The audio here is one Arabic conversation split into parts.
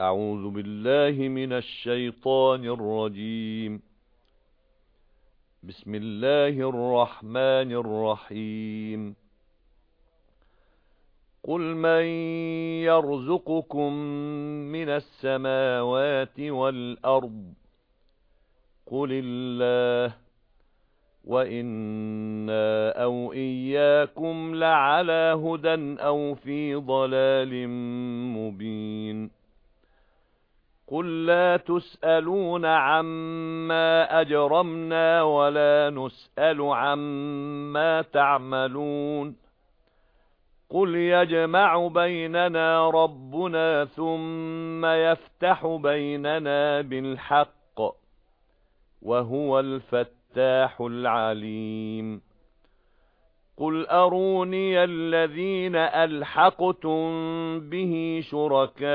أعوذ بالله من الشيطان الرجيم. بسم الله الرحمن الرحيم. قُلْ مَن يَرْزُقُكُم مِّنَ السَّمَاوَاتِ وَالْأَرْضِ قُلِ اللَّهُ وَإِنَّا أَوْ إِيَّاكُمْ لَعَلَى هُدًى أَوْ فِي ضَلَالٍ مُبِينٍ. قُل لَّا تُسْأَلُونَ عَمَّا أَجْرَمْنَا وَلَا نُسْأَلُ عَمَّا تَعْمَلُونَ قُلْ يَجْمَعُ بَيْنَنَا رَبُّنَا ثُمَّ يَفْتَحُ بَيْنَنَا بِالْحَقِّ وَهُوَ الْفَتَّاحُ الْعَلِيمُ قُلْ أَرُونِيَ الَّذِينَ أَلْحَقْتُم بِهِ شُرَكَاءَ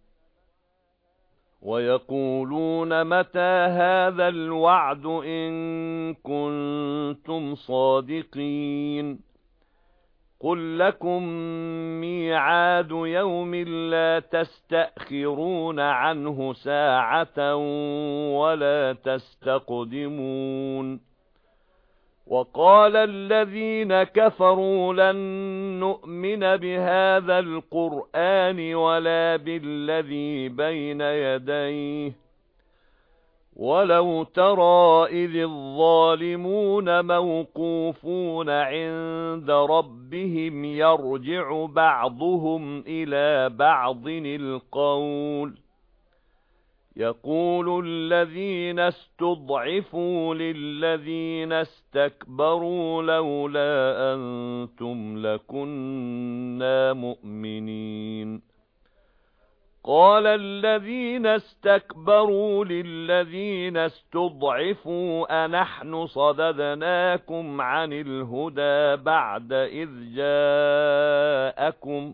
وَيَقُولُونَ مَتَى هَذَا الْوَعْدُ إِن كُنتُمْ صَادِقِينَ قُل لَّكُم مِّيعَادُ يَوْمٍ لَّا تَسْتَأْخِرُونَ عَنْهُ سَاعَةً وَلَا تَسْتَقْدِمُونَ وَقَالَ الَّذِينَ كَفَرُوا لَن نُّؤْمِنَ بِهَذَا الْقُرْآنِ وَلَا بِالَّذِي بَيْنَ يَدَيْهِ. وَلَوْ تَرَى إِذِ الظَّالِمُونَ مَوْقُوفُونَ عِندَ رَبِّهِمْ يَرْجِعُ بَعْضُهُمْ إِلَى بَعْضٍ الْقَوْلَ. يَقُولُ الَّذِينَ اسْتُضْعِفُوا لِلَّذِينَ اسْتَكْبَرُوا لَوْلَا أَنْتُمْ لَكُنَّا مُؤْمِنِينَ. قَالَ الَّذِينَ اسْتَكْبَرُوا لِلَّذِينَ اسْتُضْعِفُوا أَنَحْنُ صَدَدْنَاكُمْ عَنِ الْهُدَى بَعْدَ إِذْ جَاءَكُمْ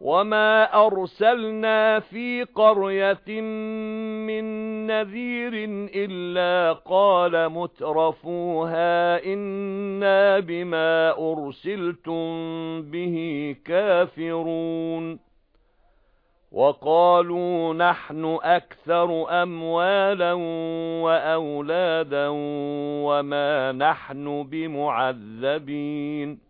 وَمَا أَرْسَلْنَا فِي قَرْيَةٍ مِّن نَّذِيرٍ إِلَّا قَالَ مُتْرَفُوهَا إِنَّا بِمَا أُرْسِلْتُم بِهِ كَافِرُونَ وَقَالُوا نَحْنُ أَكْثَرُ أَمْوَالًا وَأَوْلَادًا وَمَا نَحْنُ بِمُعَذَّبِينَ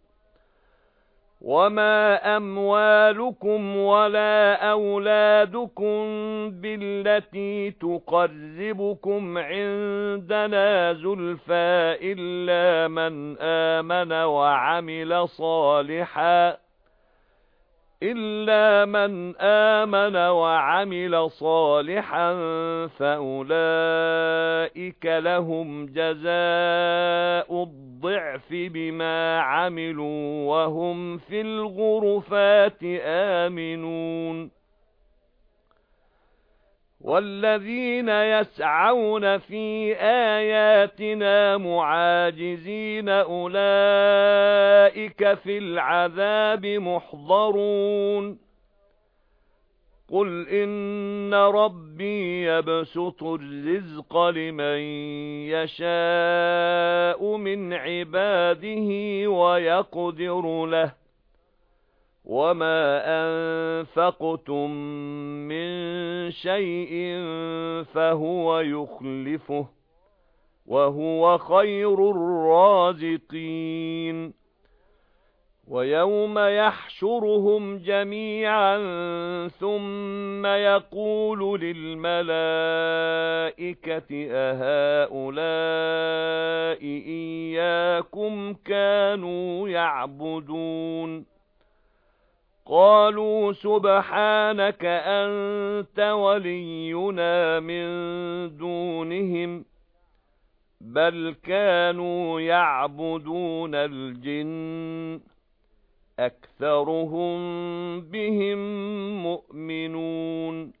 وَمَا أَمْوَالُكُمْ وَلَا أَوْلَادُكُمْ بِالَّتِي تُقَرِّبُكُمْ عِندَنَا زُلْفَى إِلَّا مَنْ آمَنَ وَعَمِلَ صَالِحًا إِلَّا مَنْ آمَنَ وَعَمِلَ صَالِحًا فَأُولَئِكَ لَهُمْ جَزَاءُ الضِّعْفِ بِمَا عَمِلُوا وَهُمْ فِي الْغُرُفَاتِ آمِنُونَ وَالَّذِينَ يَسْعَوْنَ فِي آيَاتِنَا مُعَاجِزِينَ أُولَئِكَ فِي الْعَذَابِ مُحْضَرُونَ. قُلْ إِنَّ رَبِّي يَبْسُطُ الرِّزْقَ لِمَن يَشَاءُ مِنْ عِبَادِهِ وَيَقْدِرُ لَهُ وَمَا أَنفَقْتُم مِّن شَيْءٍ فَهُوَ يُخْلِفُهُ وَهُوَ خَيْرُ الرَّازِقِينَ وَيَوْمَ يَحْشُرُهُمْ جَمِيعًا ثُمَّ يَقُولُ لِلْمَلَائِكَةِ أَهَؤُلَاءِ إِيَّاكُمْ كَانُوا يَعْبُدُونَ قَالُوا سُبْحَانَكَ أَنْتَ وَلِيُّنَا مِنْ دُونِهِمْ بَلْ كَانُوا يَعْبُدُونَ الْجِنَّ أَكْثَرُهُم بِهِم مُؤْمِنُونَ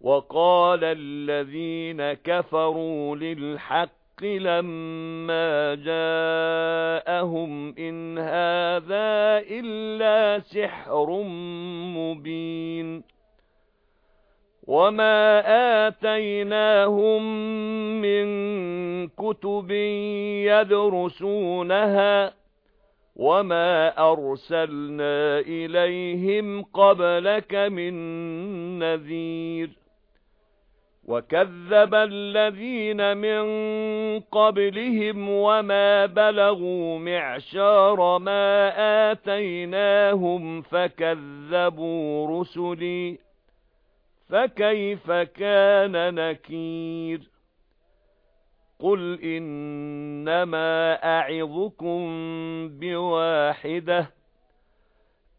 وَقَالَ الَّذِينَ كَفَرُوا لِلْحَقِّ لَمَّا جَاءَهُمْ إِنْ هَذَا إِلَّا سِحْرٌ مُبِينٌ وَمَا آتَيْنَاهُمْ مِنْ كُتُبٍ يَدْرُسُونَهَا وَمَا أَرْسَلْنَا إِلَيْهِمْ قَبْلَكَ مِنْ نَذِيرٍ وَكَذَّبَ الَّذِينَ مِن قَبْلِهِمْ وَمَا بَلَغُوا مِعْشَارَ مَا آتَيْنَاهُمْ فَكَذَّبُوا رُسُلِي فَكَيْفَ كَانَ نَكِيرِ قُلْ إِنَّمَا أَعِظُكُم بِوَاحِدَةٍ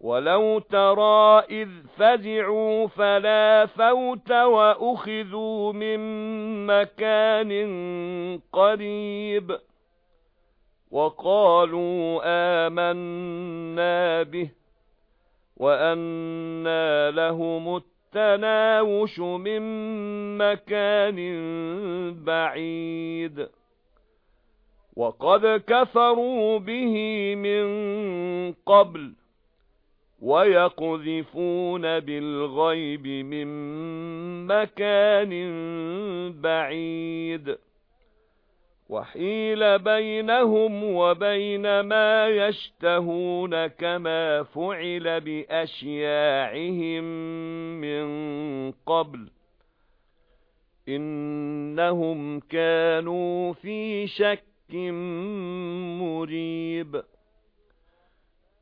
وَلَوْ تَرَى إِذْ فَزِعُوا فَلَا فَوْتَ وَأُخِذُوا مِنْ مَكَانٍ قَرِيبٍ وَقَالُوا آمَنَّا بِهِ وَأَنَّى لَهُمُ التَّنَاوُشُ مِنْ مَكَانٍ بَعِيدٍ وَقَدْ كَفَرُوا بِهِ مِنْ قَبْلُ وَيَقْذِفُونَ بِالْغَيْبِ مِنْ مَكَانٍ بَعِيدٍ. وحيل بينهم وبين ما يشتهون كما فعل بأشياعهم من قبل. إنهم كانوا في شك مريب.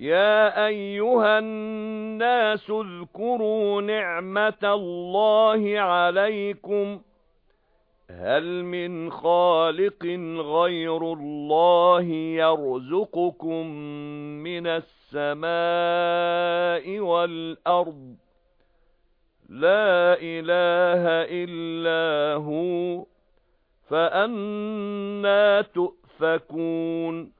يَا أَيُّهَا النَّاسُ اذْكُرُوا نِعْمَةَ اللَّهِ عَلَيْكُمْ هَلْ مِنْ خَالِقٍ غَيْرُ اللَّهِ يَرْزُقُكُم مِّنَ السَّمَاءِ وَالْأَرْضِ لَا إِلَٰهَ إِلَّا هُوَ فَأَنَّى تُؤْفَكُونَ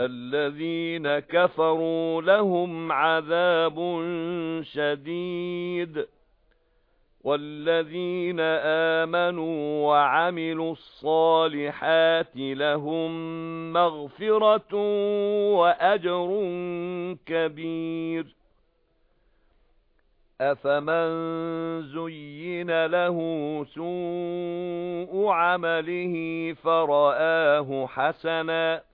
الَّذِينَ كَفَرُوا لَهُمْ عَذَابٌ شَدِيدٌ. وَالَّذِينَ آمَنُوا وَعَمِلُوا الصَّالِحَاتِ لَهُم مَّغْفِرَةٌ وَأَجْرٌ كَبِيرٌ. أَفَمَن زُيِّنَ لَهُ سُوءُ عَمَلِهِ فَرَآهُ حَسَنًا.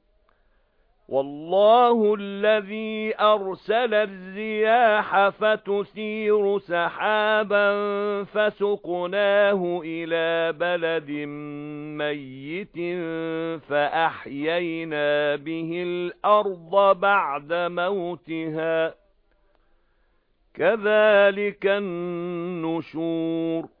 وَاللَّهُ الَّذِي أَرْسَلَ الرِّيَاحَ فَتُثِيرُ سَحَابًا فَسُقْنَاهُ إِلَى بَلَدٍ مَّيِّتٍ فَأَحْيَيْنَا بِهِ الْأَرْضَ بَعْدَ مَوْتِهَا. كَذَلِكَ النُّشُورُ.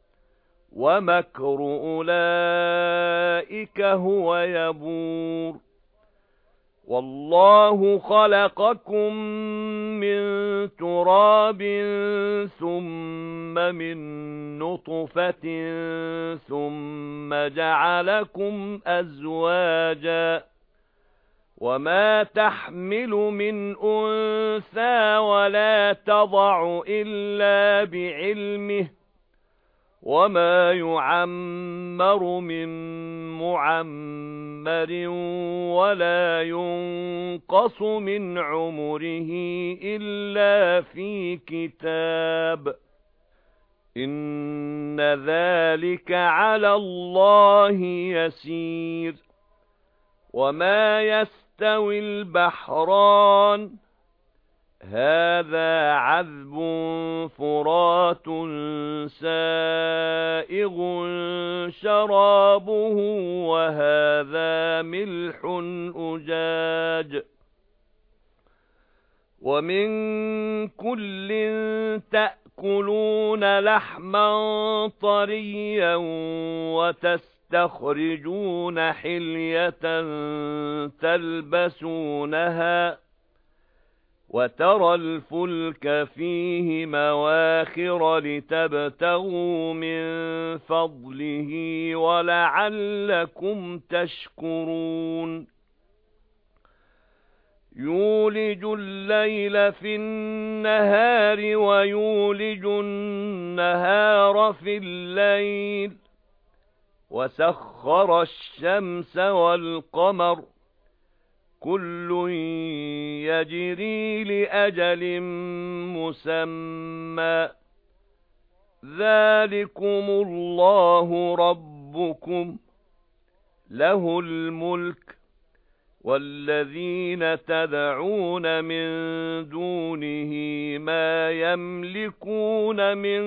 وَمَكْرُ أُولَئِكَ هُوَ يَبُورُ وَاللَّهُ خَلَقَكُم مِّن تُرَابٍ ثُمَّ مِن نُّطْفَةٍ ثُمَّ جَعَلَكُمْ أَزْوَاجًا وَمَا تَحْمِلُ مِنْ أُنثَى وَلَا تَضَعُ إِلَّا بِعِلْمِهِ وَمَا يُعَمَّرُ مِن مُّعَمَّرٍ وَلَا يُنقَصُ مِنْ عُمُرِهِ إِلَّا فِي كِتَابٍ إِنَّ ذَلِكَ عَلَى اللَّهِ يَسِيرٌ وَمَا يَسْتَوِي الْبَحْرَانِ هَذَا عَذْبٌ فُرَاتٌ سَائِغٌ شَرَابُهُ وَهَذَا مِلْحٌ أُجَاجٌ وَمِن كُلٍّ تَأْكُلُونَ لَحْمًا طَرِيًّا وَتَسْتَخْرِجُونَ حِلْيَةً تَلْبَسُونَهَا وَتَرَى الْفُلْكَ فِيهِ مَوَاخِرَ لِتَبْتَغُوا مِنْ فَضْلِهِ وَلَعَلَّكُمْ تَشْكُرُونَ. يُولِجُ اللَّيْلَ فِي النَّهَارِ وَيُولِجُ النَّهَارَ فِي اللَّيْلِ. وَسَخَّرَ الشَّمْسَ وَالْقَمَرَ. كُلٌّ يَجْرِي لِأَجَلٍ مُّسَمًّى. ذَلِكُمُ اللَّهُ رَبُّكُمْ. لَهُ الْمُلْكُ. وَالَّذِينَ تَدْعُونَ مِن دُونِهِ مَا يَمْلِكُونَ مِن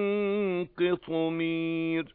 قِطْمِيرٍ.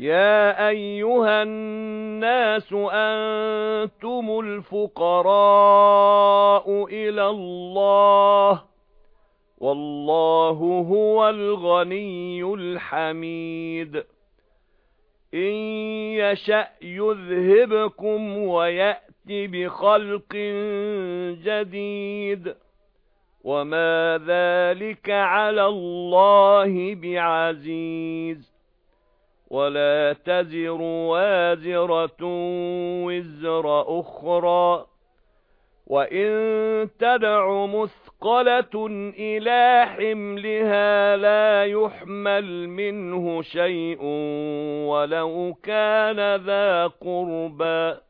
يَا أَيُّهَا النَّاسُ أَنتُمُ الْفُقَرَاءُ إِلَى اللَّهِ وَاللَّهُ هُوَ الْغَنِيُّ الْحَمِيدُ إِن يَشَأْ يُذْهِبْكُمْ وَيَأْتِ بِخَلْقٍ جَدِيدٍ وَمَا ذَلِكَ عَلَى اللَّهِ بِعَزِيزٍ وَلَا تَزِرُ وَازِرَةٌ وِزْرَ أُخْرَى. وَإِن تَدْعُ مُثْقَلَةٌ إِلَى حِمْلِهَا لَا يُحْمَلْ مِنْهُ شَيْءٌ وَلَوْ كَانَ ذَا قُرْبَى.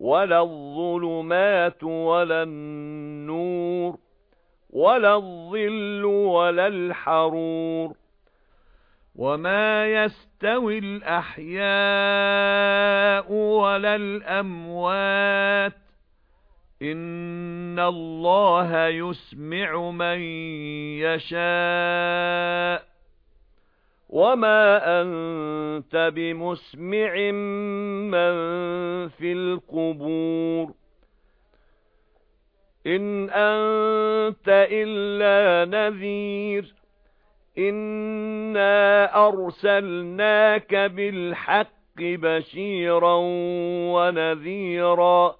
وَلَا الظُّلُمَاتُ وَلَا النُّورُ وَلَا الظِّلُّ وَلَا الْحَرُورُ وَمَا يَسْتَوِي الْأَحْيَاءُ وَلَا الْأَمْوَاتُ إِنَّ اللَّهَ يُسْمِعُ مَن يَشَاءُ وَمَا أَنْتَ بِمُسْمِعٍ مَّن فِي الْقُبُورِ إِنْ أَنْتَ إِلَّا نَذِيرٌ إِنَّا أَرْسَلْنَاكَ بِالْحَقِّ بَشِيرًا وَنَذِيرًا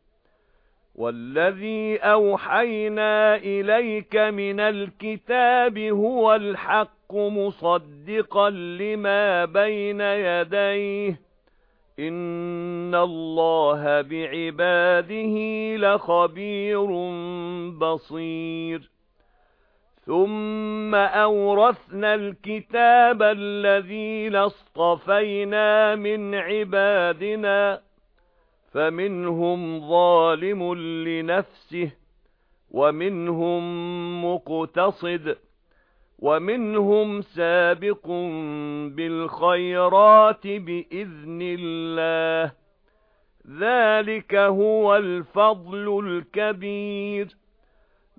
وَالَّذِي أَوْحَيْنَا إِلَيْكَ مِنَ الْكِتَابِ هُوَ الْحَقُّ مُصَدِّقًا لِمَا بَيْنَ يَدَيْهِ. إِنَّ اللَّهَ بِعِبَادِهِ لَخَبِيرٌ بَصِيرٌ. ثُمَّ أَوْرَثْنَا الْكِتَابَ الَّذِينَ اصْطَفَيْنَا مِنْ عِبَادِنَا. فَمِنْهُمْ ظَالِمٌ لِنَفْسِهِ وَمِنْهُمْ مُقْتَصِدٌ وَمِنْهُمْ سَابِقٌ بِالْخَيْرَاتِ بِإِذْنِ اللَّهِ. ذَلِكَ هُوَ الْفَضْلُ الْكَبِيرُ.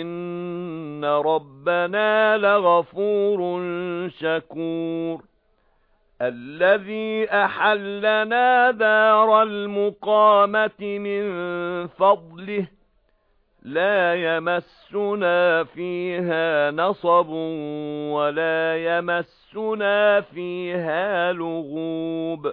إِنَّ رَبَّنَا لَغَفُورٌ شَكُورٌ الَّذِي أَحَلَّنَا دَارَ الْمُقَامَةِ مِنْ فَضْلِهِ لَا يَمَسُّنَا فِيهَا نَصَبٌ وَلَا يَمَسُّنَا فِيهَا لُغُوبٌ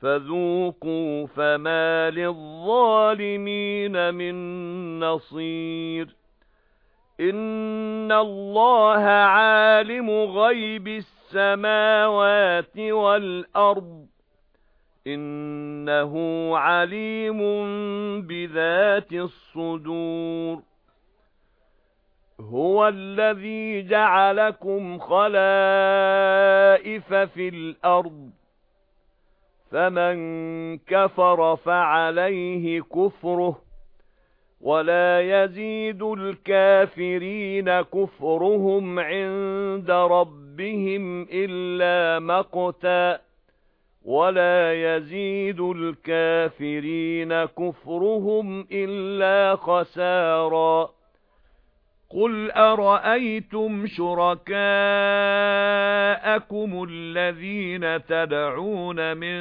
فَذُوقُوا فَمَا لِلظَّالِمِينَ مِن نَّصِيرٍ. إِنَّ اللَّهَ عَالِمُ غَيْبِ السَّمَاوَاتِ وَالْأَرْضِ. إِنَّهُ عَلِيمٌ بِذَاتِ الصُّدُورِ. هُوَ الَّذِي جَعَلَكُمْ خَلَائِفَ فِي الْأَرْضِ. فَمَن كَفَرَ فَعَلَيْهِ كُفْرُهُ وَلَا يَزِيدُ الْكَافِرِينَ كُفْرُهُمْ عِندَ رَبِّهِمْ إِلَّا مَقْتًا وَلَا يَزِيدُ الْكَافِرِينَ كُفْرُهُمْ إِلَّا خَسَارًا قُلْ أَرَأَيْتُمْ شُرَكَاءَكُمُ الَّذِينَ تَدْعُونَ مِن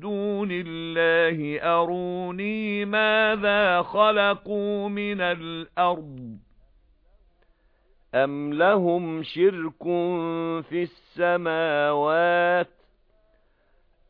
دُونِ اللَّهِ أَرُونِي مَاذَا خَلَقُوا مِنَ الْأَرْضِ أَمْ لَهُمْ شِرْكٌ فِي السَّمَاوَاتِ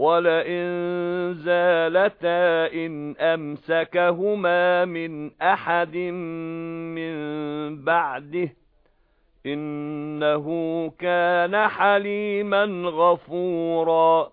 وَلَئِن زَالَتَا إِنْ أَمْسَكَهُمَا مِنْ أَحَدٍ مِنْ بَعْدِهِ إِنَّهُ كَانَ حَلِيمًا غَفُورًا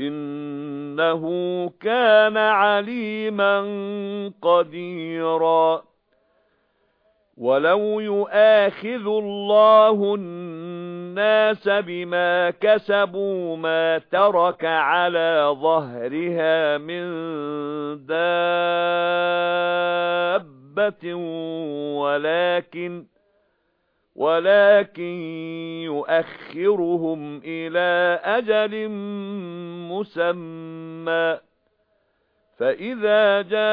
إِنَّهُ كَانَ عَلِيمًا قَدِيرًا. وَلَوْ يُؤَاخِذُ اللَّهُ النَّاسَ بِمَا كَسَبُوا مَا تَرَكَ عَلَى ظَهْرِهَا مِن دَابَّةٍ وَلَكِنَّ وَلَكِن يُؤَخِّرُهُمْ إِلَى أَجَلٍ مُّسَمًّى. فَإِذَا جَاءَ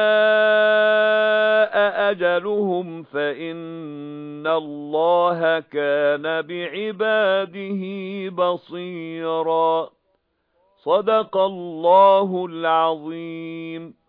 أَجَلُهُمْ فَإِنَّ اللَّهَ كَانَ بِعِبَادِهِ بَصِيرًا. صَدَقَ اللَّهُ الْعَظِيمُ.